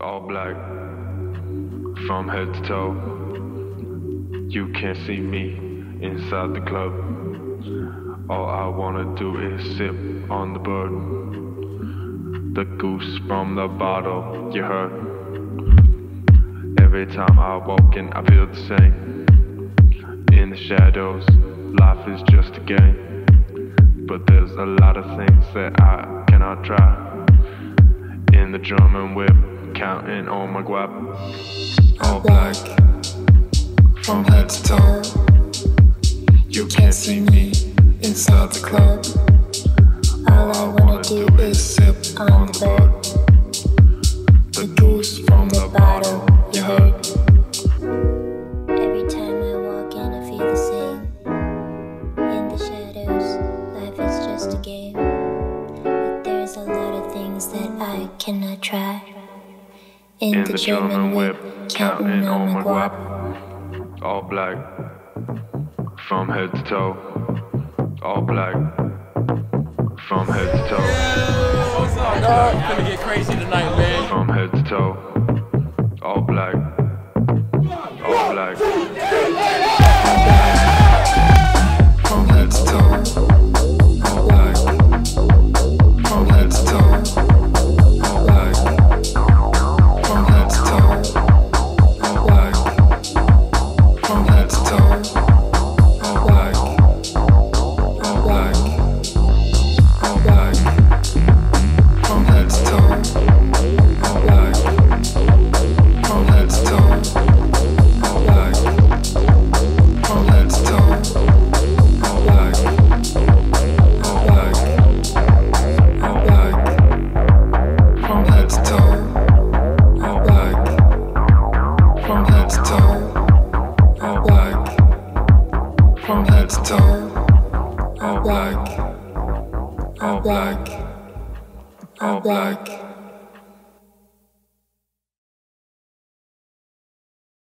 all black from head to toe. You can't see me inside the club. All I wanna do is sip on the bird. The goose from the bottle, you heard. Every time I walk in, I feel the same. In the shadows, life is just a game. But there's a lot of things that I cannot try. In the German whip, counting on my guap. All black, from head to toe. You can't see me inside the club. All I wanna do is sip on the bird. The goose from the bottle, I cannot try. In, In the, the German German whip, counting on my guap. All black, from head to toe. All black, from head to toe. What's up, dog? Finna get crazy tonight, man. From head to toe. All black, all black. From To toe. All black. All black. All black.